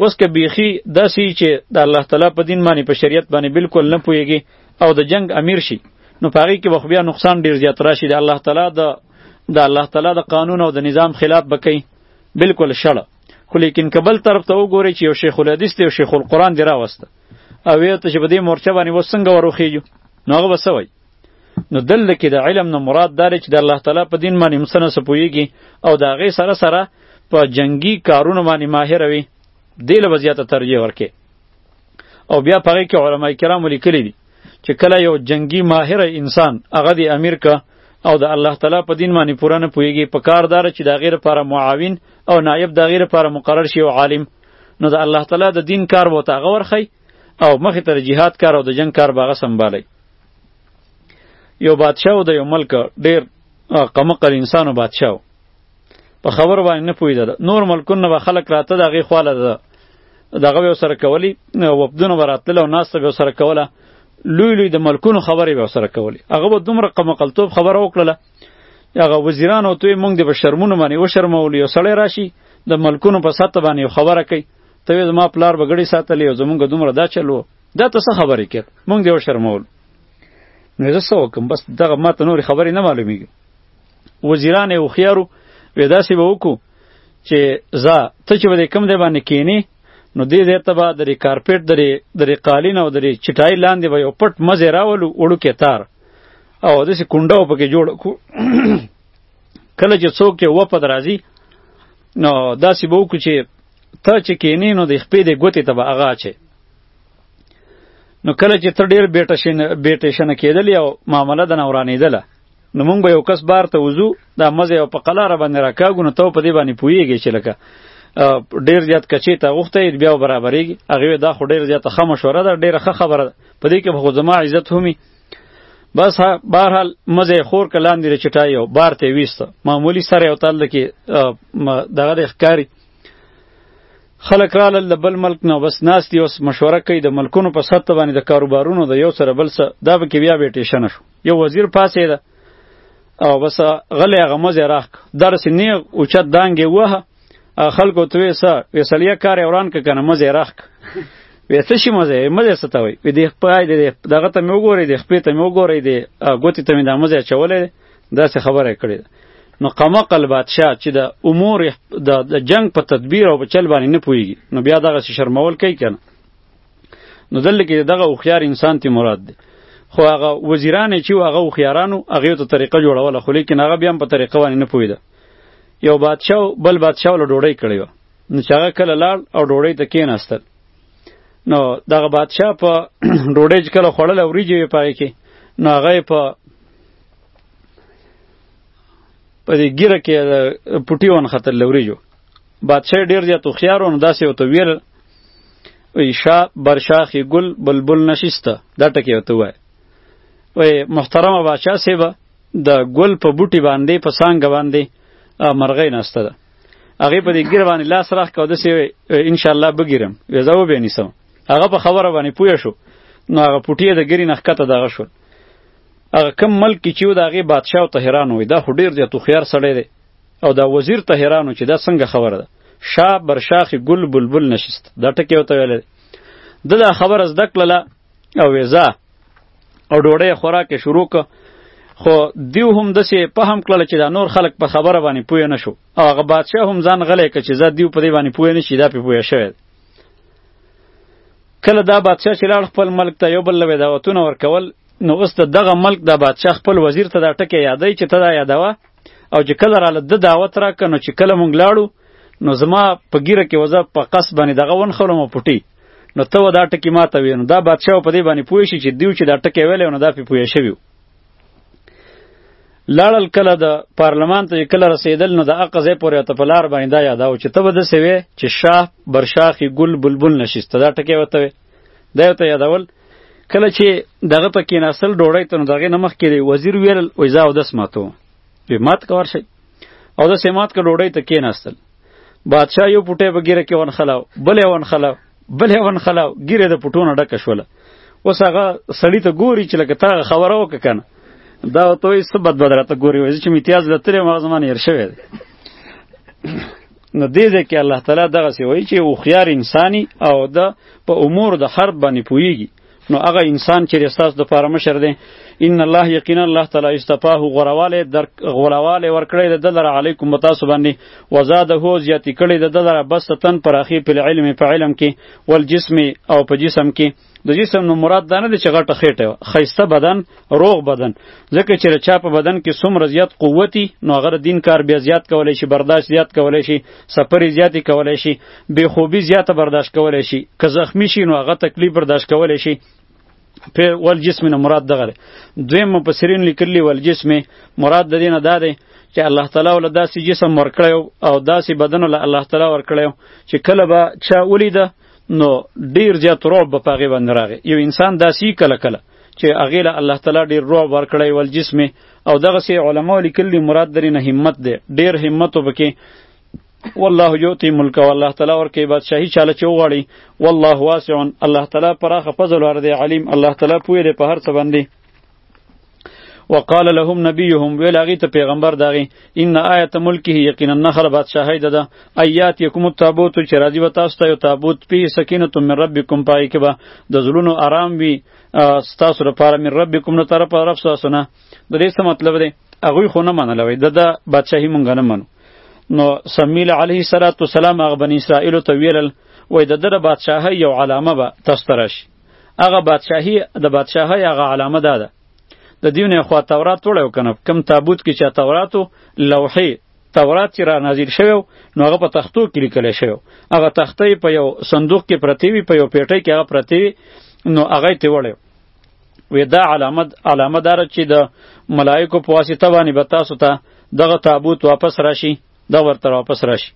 اوس که بیخي داسې چې د الله تعالی په دین باندې په شریعت باندې بالکل نه پوهیږي او د جنگ امیر شي نو په هغې کې به خو بیا نقصان ډیر زیات راشي د الله تعالی د د الله تعالی د قانون او د نظام خلاف به کوي بالکل شړه خو لیکن که بل طرف ته وګورئ چې یو شیخ الحدیث دی یو شیخ القرآن دی راوسته او ویو ته چې په دې مورچه باندې اوس څنګه وروخیږو نو هغه به څه وایي نو دلته کې د علم نه مراد دا دی چې د الله تعالی په دین باندې مسنه سپویږي او د هغې سره سره په جنگي کارونو باندې ماهر وي دې له به زیاته ترجیح ورکې او بیا په هغې کې علما کرامو لیکلي دي چې کله یو جنگي ماهر انسان هغه د امیر که او د الله تعالی په دین باندې پوره نه پوهېږي په کار داره چې د هغې لپاره معاون او نایب د هغې لپاره مقرر شي او عالم نو د الله تعالی د دین کار وو تا غورخی او مخ ته جهاد کار او د جنگ کار باغه سنبالي یو بادشاہ د یو ملک ډیر قمقل انسانو بادشاہ په خبر باندې نه پویدل نور ملکونه به خلک راته دغه خواله ده دغه به سره کولی وبدونه براتله او ناس به سره کوله لوی لوی د ملکونو خبرې به سره کولی هغه به دومره قمقلتوب خبره وکړله هغه وزیران او توی مونږ د بشرمونو باندې و شرمول یو سړی راشي د ملکونو په سطح باندې خبره کوي ته زما پلار بغړی ساتلی او زمونږ دومره دا چلو دا ته څه خبرې کړ مونږ دی و شرمول نو زه څه وکم بس دغه ماته نور خبرې نه معلومیږي وزیران او خيارو ودا سی به وکړو چې زه ته چې به کم دی باندې کینی نو دې دې ته به د کارپټ د د قالین او د چټای لاندې به یو پټ مزه راولو وړو کې تار او داسې کونډه په کې جوړ کو کله چې څوک چې و په درازي نو داسې به وکړو چې ته چې کینې نو د خپې د ګوتې ته به هغه چې نو کله چې ته ډیر بیټه شین بیټه شنه کېدلی او معامله د نورانېدله نو مونږ به یو کس بار ته وزو دا مزه او په قلاره باندې راکاګو نو ته په دې باندې پوهیږي چې لکه ډیر زیات کچې ته غوښته بیا برابرېږي هغه دا خو ډیر زیات ښه مشوره ده ډیره ښه خبره ده په دې کې به خو زما عزت همي بس بهرحال مزه خور کلان دی چټای او بار ته ویست معمولی سره او تعالی کې دغه ښکاری خلک رااله د بل ملک نه بس ناس دی اوس مشوره کوي د ملکونو په سطح باندې د کاروبارونو د یو سره بل سره دا به کې بیا به ټیشن شو یو وزیر پاسې ده او بس غلې غمزه راخ درس نه اوچت دانګې وه خلکو ته وې سه وې سړیا کار یې وران که که نه مزه یې راښک وې څه شي مزه یې مزه یې څه ته وایي وې د خپای د دغه ته مې وګورئ د خپې ته مې وګورئ د ګوتې ته مې دا مزه اچولی دی داسې خبره یې کړې ده نو قمقل بادشاه چې د امور د جنگ په تدبیر او په چل باندې نه پوهیږي نو بیا دغه شرمول کوي کنه نو دلته کې دغه هوښیار انسان تی مراد دی خو هغه وزیران چې هغه هوښیارانو هغه ته طریقه جوړوله خو لیکن هغه بیا هم په طریقه باندې نه پوهیده یو بادشاه بل بادشاه له ډوډۍ کړی و نو چې هغه کله لاړ او ډوډۍ ته کېناستل نو دغه بادشاه په ډوډۍ چې کله خوړل وریجې یې پای کې نو هغه په په دې ګیره کې پټي ون خطر لوريجو بادشاه ډیر زیات خيار ون داسې وته ویل وی شا برشاخی گل بلبل نشسته دا ټکی وته وای وی محترمه بادشاه سیبه د ګل په بوټي باندې په سانګه باندې مرغۍ نسته ده هغه په دې ګیر باندې لاس راخ کو د سی ان شاء الله بګیرم وزو به نیسم هغه په خبره باندې پوه شو نو هغه پټی د ګری نه کته دغه شو هغه کم ملک کې چې دغه بادشاه او تهران وې دا هډیر دی تو خيار سړی دی او دا وزیر تهران چې دا څنګه خبره ده شاه بر شاخ ګل بلبل نشست دا ټکی وته ویل د خبره زده کړله او ویزه او ډوډۍ خوراک شروع ک خو دیو هم د سه په هم کړل چې دا نور خلک په خبره باندې پوه نه شو او هغه بادشاه هم ځان غلې ک چې زه دیو په دی باندې پوه نه شي دا په پوه شوی کله دا بادشاه چې لاړ خپل ملک ته یو بل لوي دا وتونه ورکول نو اوس ته دغه ملک د بادشاه خپل وزیر ته دا ټکی یادای چې ته دا یادوه او چې کله راله د دعوت راکنو چې کله مونږ لاړو نو زما په ګیره کې وزه په قص باندې دغه ونخلم او پټي نو ته دا ټکی ما ته وینو دا بادشاه په دې باندې پوه شي چې دیو چې دا ټکی ویلی نو دا پې پوه شوی لاړل کله د پارلمان ته کله رسیدل نو د اقه ځای پورې ته په لار باندې دا یاداو چې ته به داسې وې چې شاه برشاخي ګل بلبل نشیسته دا ټکی ورته وې دا ورته یادول کله چې دغه په کېناستل ډوډۍ ته نو دغې نه مخکې دی وزیر ویل وایي زه اودس ماتوم وی مات که ورشئ اودس یې مات که ډوډۍ ته کېناستل بادشاه یو پټه په ګیره کې ونخلاو بلې ونخلاو بلې ونخلاو ګیره د پټونه ډک شوله اوس هغه سړی ته ګوري چې لکه تا خبره وکړه کنه دا ته یې سبد بدره ته ګوري وایي چې امتیاز لته ما زمان هیر شوی دی نو دې ځکه الله تعالی دغه سی وایي چې او خيار انساني او د په امور د حرب باندې پويږي نو هغه انسان چې رستاس د پاره مشر دی ان الله یقینا الله تعالی استفاه غرواله در غرواله ورکړی د دلر علیکم متاسو باندې وزاده هو زیاتی کړی د دلر بس تن پر اخی په علم په علم کې ول جسم او په جسم کې د جسم نو مراد دانه چې غټه خېټه خیسته بدن روغ بدن ځکه چې چا په بدن کې څومره زیات قوتي نو هغه دین کار بیا زیات کولای شي برداشت زیات کولای شي سفرې زیاتې کولای شي بې خوبي زیاته برداشت کولای شي که زخمی شي نو هغه تکلیف برداشت کولای شي په ول جسم نه مراد دغه دویم مفسرین لیکلی ول جسم مراد د دینه دا دی چې الله تعالی ول داسې جسم ورکړیو او داسې بدن ول الله تعالی ورکړیو چې کله به چا ولیده نو ډیر زیات رعب په هغې باندې راغی یو انسان داسې کله کله چې هغه له الله تعالی ډیر روح ورکړی ول جسم او دغه سي علما لیکلی مراد درې نه همت دی ډیر همت وبکې والله یؤتی ملک والله تعالی ورکه بادشاہی چاله چې وغواړي والله واسع الله تعالی پراخه فضل ور دی علیم الله تعالی پوی دی په هر څه باندې وقال لهم نبيهم ویل هغه ته پیغمبر داغي ان آیت ملکه یقینا نخر بادشاہی ده ایات یکم التابوت چې راځي و تاسو ته یو تابوت پی سکینه تم ربکم پای کې به د زلونو آرام وي ستاسو لپاره من ربکم نو طرف رب تاسو نه د دې څه مطلب دی هغه خو نه منل وي د بادشاہي مونږ نه منو نو سمیل علیه الصلاۃ والسلام هغه بنی اسرائیل ته ویل وای د دره بادشاہی یو علامه به تاسو ترش هغه بادشاہی د بادشاہی هغه علامه ده د دیو نه خو تورات وړه او کنه کم تابوت کې چې تورات او لوحې تورات چې را نازل شوی نو هغه په تختو کې لیکل شوی هغه تختې په یو صندوق کې پرتی وي په یو پیټۍ کې هغه پرتی وي نو هغه ته وړه وې دا علامت علامه دار چې د ملائکو په واسطه باندې به تاسو ته دغه تابوت واپس راشي دا ورته واپس راشي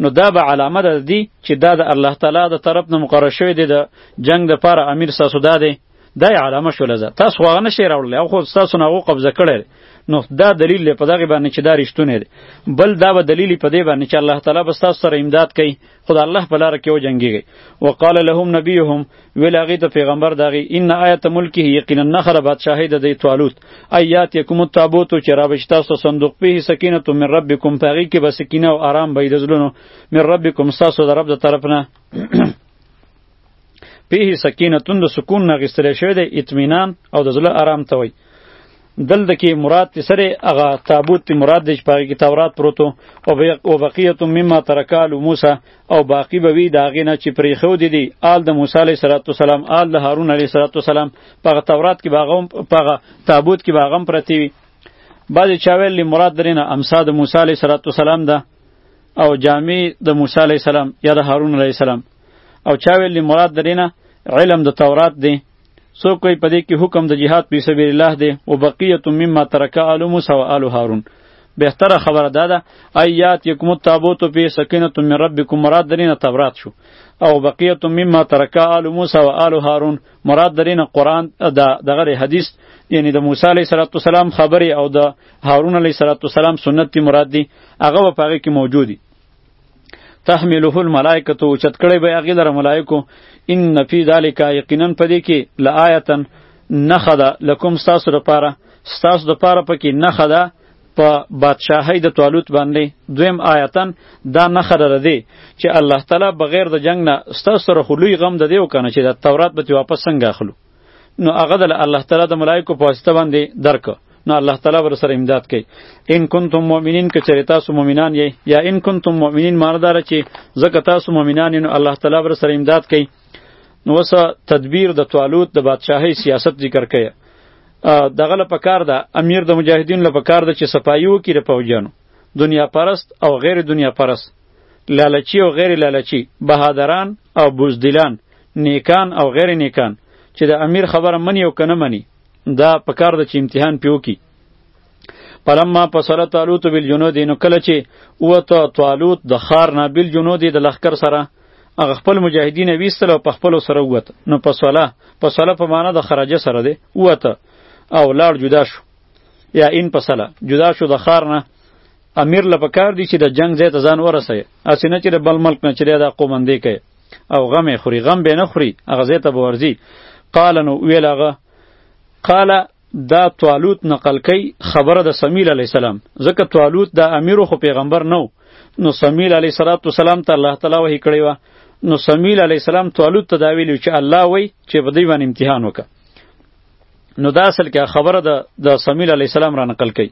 نو دا به علامه ده دی چې دا د الله تعالی د طرف نه مقرر شوی دی د جنگ د پاره امیر ساسو دا دی دا علامه شول زه تاسو هغه نشي راوړل او خو تاسو نه هغه قبضه کړی نو دا دلیل په دغه باندې چې دا رښتونه دی بل دا به دلیل په دې باندې چې الله تعالی به تاسو سره امداد کوي خو د الله په لار کې وجنګیږي وقال لهم نبيهم ویل هغه ته پیغمبر داغي ان آیت ملکه یقینا نخر بادشاهی د دی طالوت ایات یکم التابوت چې را بشتا سو صندوق په سکینه تو من ربکم پاغي کې به سکینه او آرام به دزلونو من ربکم ساسو د رب د طرفنا پیه سکینه تون د سکون نه غستل شوی د اطمینان او د زړه آرام ته وای دلته کې مراد تی سره هغه تابوت تی مراد دی چې په کې تورات پروتو او بقیت مما ترکال موسی او باقی به وی داغه نه چې پرې خو دی دی آل د موسی علیه السلام آل د هارون علیه السلام په تورات کې باغم په تابوت کې باغم پرتی وی بعضی چاویل مراد درینه امسا د موسی علیه السلام ده او جامع د موسی علیه السلام یا د هارون علیه السلام او چاویل مراد درینه علم د تورات دی څوک کوي په دې کې حکم د جهاد په سبیل الله دی او بقیه مما ترک آل موسی و آل هارون بهتره خبره دا ده ایات یکم التابوت فی سکینه من ربکم مراد درینه تورات شو او بقیه مما ترک آل موسی و آل هارون مراد درینه قران دا دغه حدیث یعنی د موسی علیه السلام خبره او د هارون علیه السلام سنت مراد دی هغه په هغه کې موجودی تحمله الملائکه تو چت کړي به هغه لره ملائکو ان فی ذلک یقینا پدې کې لآیتن نخدا لکم تاسو لپاره تاسو لپاره پکې نخدا په بادشاهی د طالوت باندې دویم آیتن دا نخره ردی چې الله تعالی بغیر د جنگ نه ستاسو سره خلوی غم د دیو کنه چې د تورات به واپس څنګه اخلو نو هغه د الله تعالی د ملائکو په واسطه باندې درک نو الله تعالی ور سره امداد کوي ان کنتم مؤمنین که چېرې تاسو مؤمنان یې یا ان کنتم مؤمنین ماندار چې ځکه تاسو مؤمنان یې نو الله تعالی ور سره امداد کوي نو اوس تدبیر د طالوت د بادشاهي سیاست ذکر کوي دغه لپاره کار ده امیر د مجاهدین لپاره کار ده چې صفایو کې د پوجانو دنیا پرست او غیر دنیا پرست لالچی او غیر لالچی بهادران او بوزدلان نیکان او غیر نیکان چې د امیر خبره منی او کنه منی دا په کار د چې امتحان پیو کی پلمما پسله طالوت بل جنود نو کله چې وته طالوت د خار نه بل جنود د لخر سره هغه خپل مجاهدین ویستل او په خپل سره وته نو پسله پسله په معنا د خرجه سره دی وته او لاړ جدا شو یا ان پسله جدا شو د خار نه امیر له پکار دی چې د جنگ ځای ته ځان ورسوي هسې نه چې د بل ملک نه چې دی دا قومندې کوي او غم یې خوري غم به یې نه خوري هغه ځای ته به ورځي قال نو ویل هغه قال دا طالوت نقل کوي خبره د سمیل علیه السلام ځکه طالوت د امیر خو پیغمبر نو نو سمیل علیه السلام ته الله تعالی وحی کړی وه نو سمیل علیه السلام طالوت ته دا ویلي چې الله وایي چې په دوی باندې امتحان وکړه نو دا اصل کې خبره ده د سمیل علی السلام را نقل کړي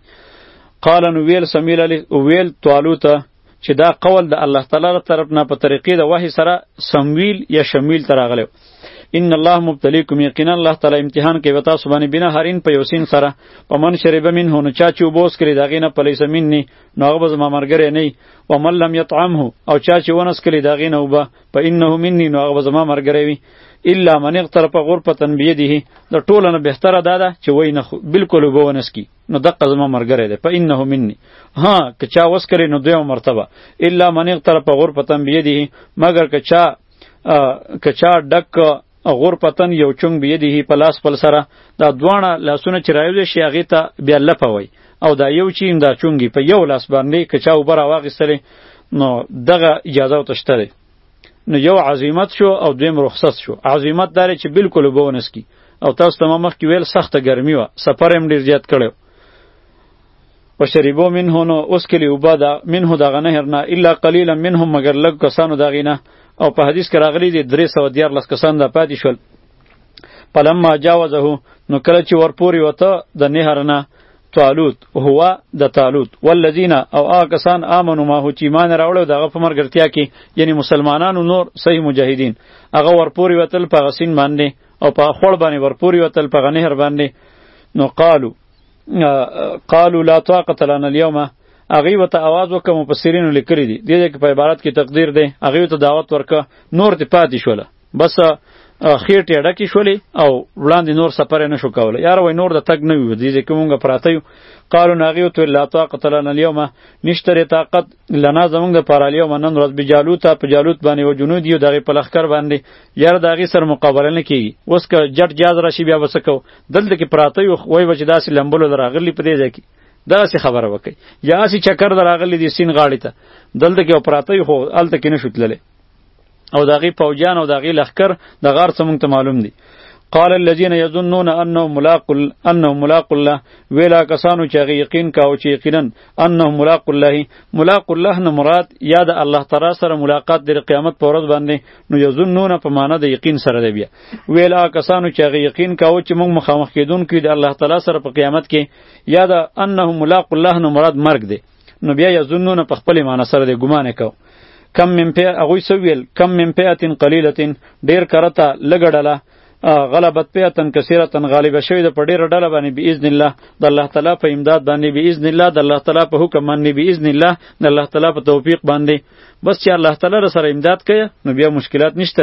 قال نو ویل سمیل علی ویل طالوت چې دا قول د الله تعالی تر طرف نه په طریقې د وحی سره سمویل یا شمیل تر غلو ان الله مبتلیکم یقینا الله تعالی امتحان کوي وتا سبحانه بنا هرین په یوسین سره په من شرب من هو نو چا چې وبوس کړي داغې نه پلیس منی نو هغه به زما مرګره نه او من لم یطعمه او چا چې ونس کړي داغې نه وبه فانه مني نو هغه زما مرګره وي الا من اغترف غرفه بيده د ټولو نه بهتره دا ده چې وای نه خو بالکل به ونسکی نو دقه زما مرګره ده فانه مني ها که چا وس کړي نو دویمه مرتبه الا من اغترف غرفه بيده مگر که چا که چا ډک غرپتن یو چونګ بیده په لاس خپل سره دا دواړه لاسونه چې راوځي شي هغه ته بیا لپوي او دا یو چې دا چونګي په یو لاس باندې کچا وبره واغستلې نو دغه اجازه وتشته دی نو یو عظیمت شو او دویم رخصت شو عظیمت داره چې بالکل وبونس کی او تاسو ته مخکې ویل سخته ګرمي و سفر هم ډیر زیات کړو و شربو منه نو اوس کلی وبا دا منه دا غنهر نه الا قليلا منهم مگر لګ کسانو دا غینه او په حدیث کې راغلی دی 314 کسان دا پاتې شول پلمما جاوزه نو کله چې ورپوري وته د نهر نه طالوت هو د طالوت والذین او آ کسان آمنو ما هو چې ایمان راوړل دغه په مرګرتیا کې یعنی مسلمانانو نور صحیح مجاهدین هغه ورپوري وتل په غسین باندې او په خړ باندې ورپوري وتل په غنهر باندې نو قالو قالو لا طاقت لنا اليوم هغه وته आवाज وکړ مفسرینو لیکلی دی د دې په عبارت کې تقدیر دی هغه ته دعوت ورکړه نور ته پاتې شول بس خیر ته ډکی شولې او وړاندې نور سفر نه شو کولای یار وای نور د تګ نه وی دې کومګه پراته یو قالو ناغیو تو لا طاقت لنا اليوم نشتره طاقت لنا زمونږ د پاره الیوم نن ورځ به جالوت په جالوت باندې و جنود یو دغه په لخر باندې یار دغه سر مقابله نه کیږي اوس که جټ جاز راشي بیا وسکو دلته کې پراته یو وای بچ داسې لمبلو دراغلی په دې ځای کې دا سی خبره وکي یا سی چکر دراغلی دی سین غاړی ته دلته کې پراته یو خو الته کې نشوتللې او د هغې پوجیان او د هغې لښکر د غار څه مونږ ته معلوم دي قال الذين يظنون انهم ملاق انهم ملاق الله ویلا کسانو چې هغه یقین کاوه چې یقینا انهم ملاق الله ملاق الله نه مراد یا د الله تعالی سره ملاقات د قیامت پر ورځ باندې نو یظنون په معنا د یقین سره دی بیا ویلا کسانو چې هغه یقین کاوه چې موږ مخامخ کیدون کې د الله تعالی سره په قیامت کې یا د انهم ملاق الله نه مراد مرګ دی نو بیا یظنون په خپل معنی سره د ګمان کو کم من پی هغوی څه ویل کم من پیاتن قلیلتن ډیر کرته لږه ډله غلبت پیاتن کثیرتن غالب شوی د په ډیره ډله باندې باذن الله د الله تعالی په امداد باندې باذن الله د الله تعالی په حکم باندې باذن الله د الله تعالی په توفیق باندې بس چې الله تعالی سره امداد کوي نو بیا مشکلات نشته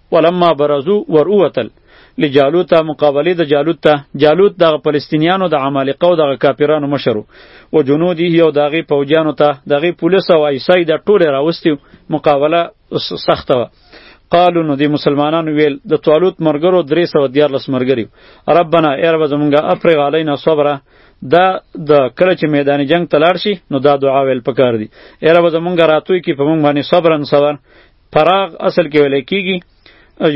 ولما برزو ور اوتل لجالوت مقابله د جالوت ته جالوت د فلسطینیانو د عمالقه او د کافرانو مشرو او جنودی یو داغي پوجانو ته داغي پولیس او ایسای د ټوله راوستي مقابله سخته و قالو نو دی مسلمانانو ویل د طالوت مرګرو 314 مرګری ربنا ای رب زمونږه افرغ علینا صبره دا د کله چې میدان جنگ تلاړ شي نو دا دعا ویل پکار دي ای رب زمونږه راتوي کې په مونږ باندې صبرن صبر فراغ اصل کې ویل کیږي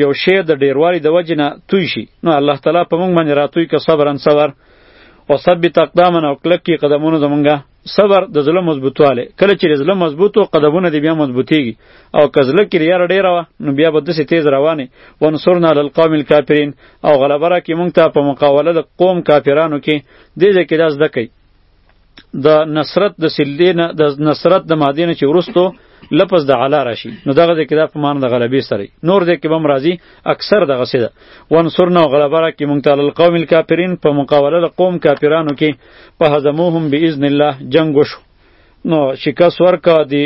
یو شی د ډیروالي د وجې نه توی شي نو الله تعالی په موږ باندې راتوی که صبرا صبر او ثبت اقدامنا او کلک کی قدمونه زمونږه صبر د زړه مضبوطواله کله چې زړه مضبوط او قدمونه دی بیا مضبوطیږي او کزله کې ریار ډیره وه نو بیا به دسه تیز روانه ونصرنا للقوم الکافرین او غلبره کې مونږ ته په مقاوله د قوم کافرانو کې دې ځکه داس دکې د نصرت د سلې نه د نصرت د مادې نه چې ورستو لپس د علا راشي نو دغه د کتاب په معنی د غلبې سره نور د کې بم راځي اکثر دغه سي ده وانصرنا غلبه را کې مونږ تعالی القوم الکافرین په مقابله د قوم کافرانو کې په هزموهم باذن الله جنگ وشو نو شکست ورکا دی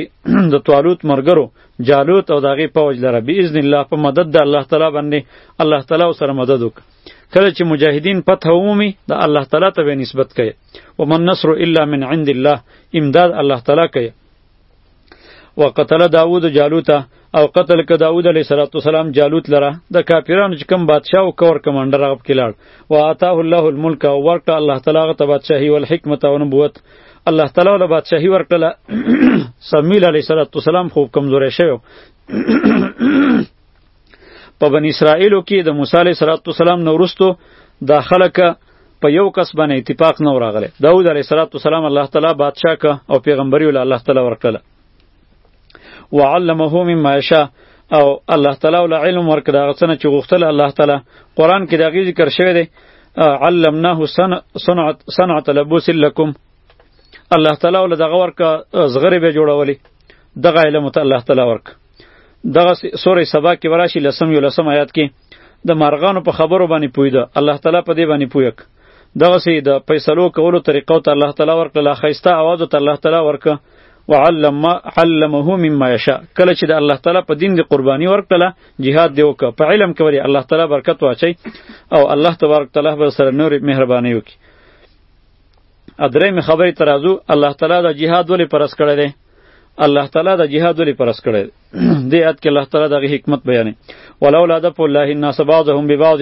د طالوت مرګرو جالوت او دغه پوج لره باذن الله په مدد د الله تعالی باندې الله تعالی سره مدد وکړي کله چې مجاهدین فتح ومومي د الله تعالی ته به نسبت کوي ومن نصر الا من عند الله امداد الله تعالی کوي وقتل داوود جالوت او قتل ک داوود علیه السلام جالوت لره د کافرانو چې کوم بادشاه او کور کمانډر غب کلاړ واتاه الله الملک او ورته الله تعالی غته بادشاهي او حکمت او نبوت الله تعالی له بادشاهي ورکړه سمیل علیه السلام خوب کمزورې شوی په بنی اسرائیلو کې د موسی علیه السلام نه وروسته دا خلک په یو کس باندې اتفاق نه راغله داوود علیه السلام الله تعالی بادشاه ک او پیغمبري ول الله تعالی ورکړه وعلمه مما یشاء او الله تعالی ول علم ورکړه هغه څنګه چې غوښتل الله تعالی قران کې دا غی ذکر شوی دی علمناه صنعت صنعت لبوس لكم الله تعالی ول دغه ورکه زغری به جوړولی دغه علم ته الله تعالی ورکه دغه سورې سبا کې وراشي لسم یو لسم آیات کې د مارغانو په خبرو باندې پویده الله تعالی په دې باندې پویک دغه سي د فیصلو کولو طریقو ته الله تعالی ورکړه لا خیسته आवाज ته الله تعالی ورکړه وعلم علمه مما یشاء کله چې د الله تعالی په دین دی قربانی ورکړه jihad دی وکړه په علم کې وری الله تعالی برکت واچي او الله تبارک تعالی به سره نور مهرباني وکړي ادرې مې خبرې ترازو الله تعالی د jihad ولې پرس کړی دی الله تعالی د جهاد ولې پرس کړی دی آیت کې الله تعالی دغه حکمت بیانې ولولا دفع الله الناس بعضهم ببعض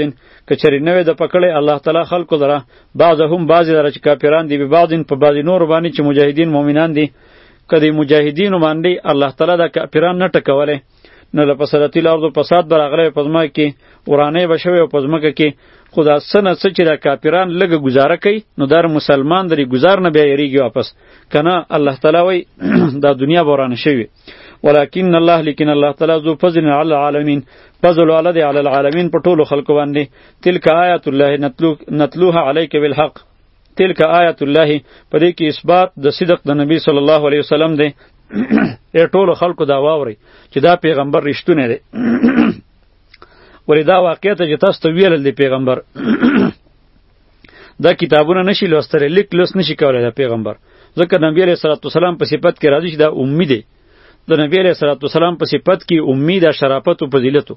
کچری نوې د پکړې الله تعالی خلق دره بعضهم بعضی دره چې کافران دی ببعض په بعضی نور باندې چې مجاهدین مؤمنان دي کدی مجاهدین باندې الله تعالی د کافران نه ټکوله نو له پسرتی الارض فساد به راغلی په ځمکه کې ورانه به شوی او په ځمکه کې خو دا څه نه څه چې دا کافران لږه ګزاره کوي نو در مسلمان درې ګزار نه بیا یریږي واپس که نه الله تعالی وایي دا دنیا به ورانه شوي ولكن الله لیکن الله تعالی ذو فضل علی العالمین فضل علی العالمین په ټولو خلکو باندې تلک آیات الله نتلو نتلوها علیک بالحق تلک آیات الله په دې کې اثبات د صدق د نبی صلی الله علیه وسلم دی ای ټول خلکو دا واوري چې دا پیغمبر رښتونه دی ولې دا واقعیت چې تاسو ته ویل دی پیغمبر دا کتابونه نشي لوستره لیک لوس نشي کولای دا پیغمبر ځکه نبی علیه السلام په صفت کې راځي چې دا امید دی د نبی علیه الصلاۃ والسلام په صفت کې امید او شرافت او فضیلت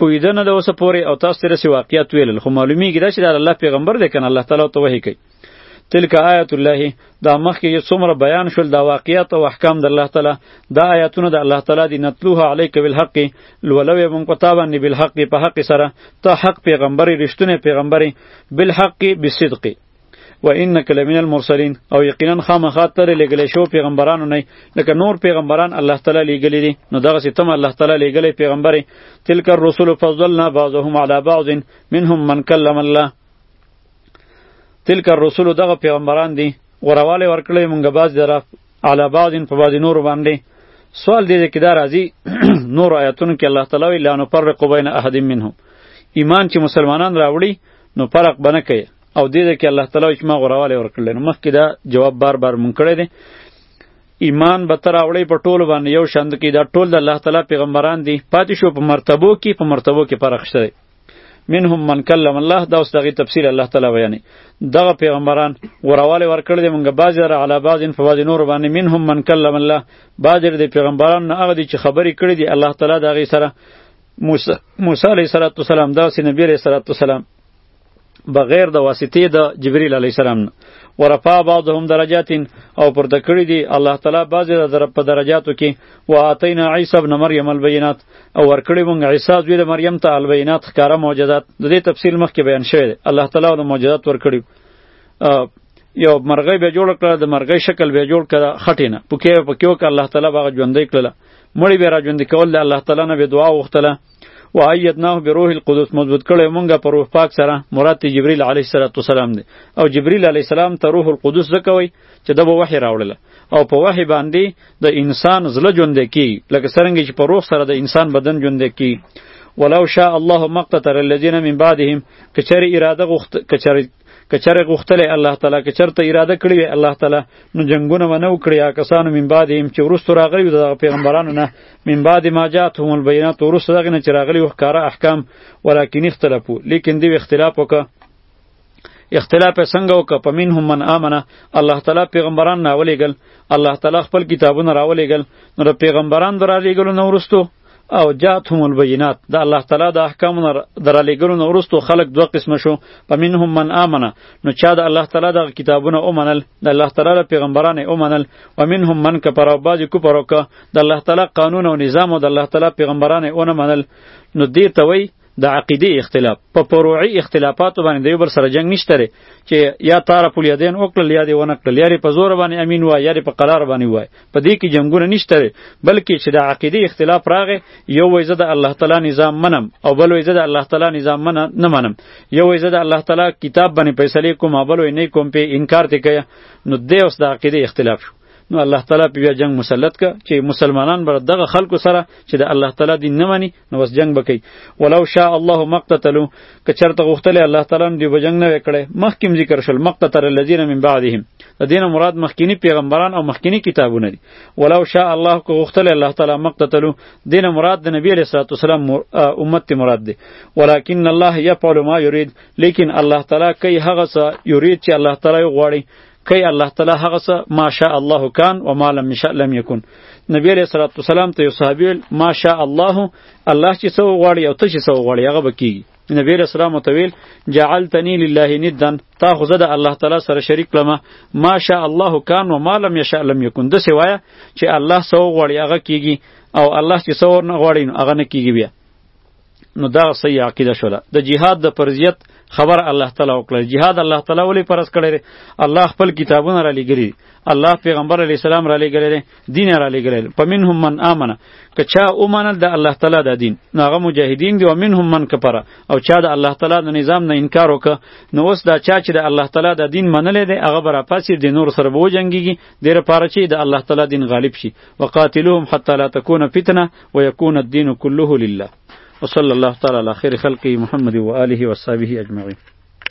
پویده نه د اوسه پورې او تاسو ته رسي واقعیت ویل خو معلومیږي دا چې د الله پیغمبر دی کنه الله تعالی ته وحی کوي تلک آیات الله دا مخکې چې څومره بیان شول دا واقعیت او احکام د الله تعالی دا آیاتونه د الله تعالی دی نتلوه علیک بالحق لولوی مونږ په تا باندې بالحق په حق سره ته حق پیغمبري رښتونه پیغمبري بالحق بالصدق و انک لمن المرسلین او یقینا خامخا تر لګلې شو پیغمبرانو نه لکه نور پیغمبران الله تعالی لګلې دي نو دغه ستم الله تعالی لګلې پیغمبر تلک الرسل فضلنا بعضهم علی بعض منهم من کلم الله تلک الرسل دغه پیغمبران دي غورواله ورکړې مونږ باز دره علی بعض په بعض نور باندې سوال دې کې دا راځي نور آیاتونو کې الله تعالی ویل لا نفرق بین احد منهم ایمان چې مسلمانان راوړي نو فرق بنه کوي او دې ده کې الله تعالی اجماع غوراواله ورکړل نو مخکې دا جواب بار بار مونږ کړی دی ایمان به تر اوړی په ټولو باندې یو شند کې دا ټول د الله تعالی پیغمبران دي پاتې شو په مرتبو کې په مرتبو کې فرق شته منهم من کلم الله دا اوس دغه تفسیر الله تعالی بیانې دغه پیغمبران ورواله ورکړل دي مونږ باز را علا باز ان فواز نور باندې منهم من کلم الله باز دې پیغمبران نه هغه دي چې خبرې کړې دي الله تعالی دغه سره موسی موسی علیه السلام دا سي نبی علیه السلام بغیر د واسطې د جبرئیل علی السلام نه ورفع بعضهم درجات او پر تکړی دی الله تعالی بعضی د در په درجاتو کې واتینا عیسی ابن مریم البینات او ورکړی مونږ عیسی زوی د مریم ته البینات ښکارا معجزات د دې تفصیل مخکې بیان شوی دی الله تعالی د معجزات ورکړی یو مرغۍ به جوړ کړه د مرغۍ شکل به جوړ کړه خټینه پکې پکې وک الله تعالی باغ ژوندې کړله مړی به را ژوندې کول الله تعالی نه به دعا وختله و ایدناه بروح القدس مضبوط کړو مونږه پر روح پاک سره مراد تی جبرئیل علیه السلام دی او جبرئیل علیه السلام ته روح القدس زکوي چې د وحی راوړل او په وحی باندې د انسان زله ژوند کی لکه سرنګ چې پر روح سره د انسان بدن ژوند کی ولو شاء الله مقتتر الذين من بعدهم کچری اراده غوخت کچری کچره غوښتلې الله تعالی کچرته اراده کړې وي الله تعالی نو جنگونه ونه وکړي یا کسانو من بعد هم چې ورستو راغلي د پیغمبرانو نه من بعد ما جاءتهم البينات ورسته دغه نه چراغلی وخت کار احکام ولکن اختلافو لیکن دی اختلاف وکړه اختلاف څنګه وک په منهم من امنه الله تعالی پیغمبران راولېګل الله تعالی خپل کتابونه راولېګل نو د پیغمبران درالېګل نو ورستو او جاتهم البینات د الله تعالی د احکامونو درالېګل نو ورستو خلق دوه قسم شو په منهم من امنه نو چا د الله تعالی د کتابونه اومنل د الله تعالی پیغمبران اومنل و منهم من کفر او باج کو پروک د الله تعالی قانون او نظام او د الله تعالی پیغمبران اونه منل نو دې ته وای د عقیده اختلاف په فروعي اختلافاتو باندې د یو بل سره جنگ نشته لري چې یا تار پول یادین وکړل یا دی ونه کړل یا په زور باندې امین وای یا په قرار باندې وای په دې کې جنگونه نشته لري بلکې چې د عقیده اختلاف راغې یو وای زده الله تعالی نظام منم او بل وای زده الله تعالی نظام من نه منم یو وای زده الله تعالی کتاب باندې فیصله کوم او بل وای نه کوم په انکار ته کوي نو دې اوس د عقیده اختلاف شو نو الله تعالی په بیا جنگ مسلط ک چې مسلمانان بر دغه خلکو سره چې د الله تعالی دین نه مانی نو بس جنگ بکی ولو شاء الله مقتتلو که چرته غوښتل الله تعالی دی به جنگ نه وکړي مخکیم ذکر شول مقتتل الذین من بعدهم د دین مراد مخکینی پیغمبران او مخکینی کتابونه دي ولو شاء الله که غوښتل الله تعالی مقتتلو دین مراد د نبی علیہ الصلوۃ والسلام امت ته مراد دی ولکن الله یفعل ما یرید لیکن الله تعالی کوي هغه څه یرید چې الله تعالی غواړي کوي الله تعالی هغه څه ما شاء الله کان و ما لم یشاء لم یکن نبی علیہ الصلوۃ والسلام ته یو صحابي ما شاء الله الله چې څو غواړي او ته چې څو غواړي هغه بکیږي نبی علیہ السلام ته ویل جعلتنی لله ندا تا خو زه د الله تعالی سره شریک کړم ما شاء الله کان و ما لم یشاء لم یکن د سوایا چې الله څو غواړي هغه کیږي او الله چې څو نه غواړي هغه نه کیږي بیا نو دا صحیح عقیده شوله د جهاد د فرضیت خبر الله تعالی وکړه جهاد الله تعالی ولې فرض کړی دی الله خپل کتابونه را لېږلي الله پیغمبر علیه السلام را لېږلی دی دین یې را لېږلی دی فمنهم من آمنه که چا ومنل د الله تعالی د دین نو هغه مجاهدین دي ومنهم من کفره او چا د الله تعالی د نظام نه انکار وکړه نو اوس دا چا چې د الله تعالی د دین منلی دی هغه به راپاسي د نور سره به وجنګېږي دې لپاره چې د الله تعالی دین غالب شي وقاتلوهم حتی لا تکونه فتنه ويكون الدین كله لله وصلى الله تعالى على خير خلقه محمد وآله وصحبه أجمعين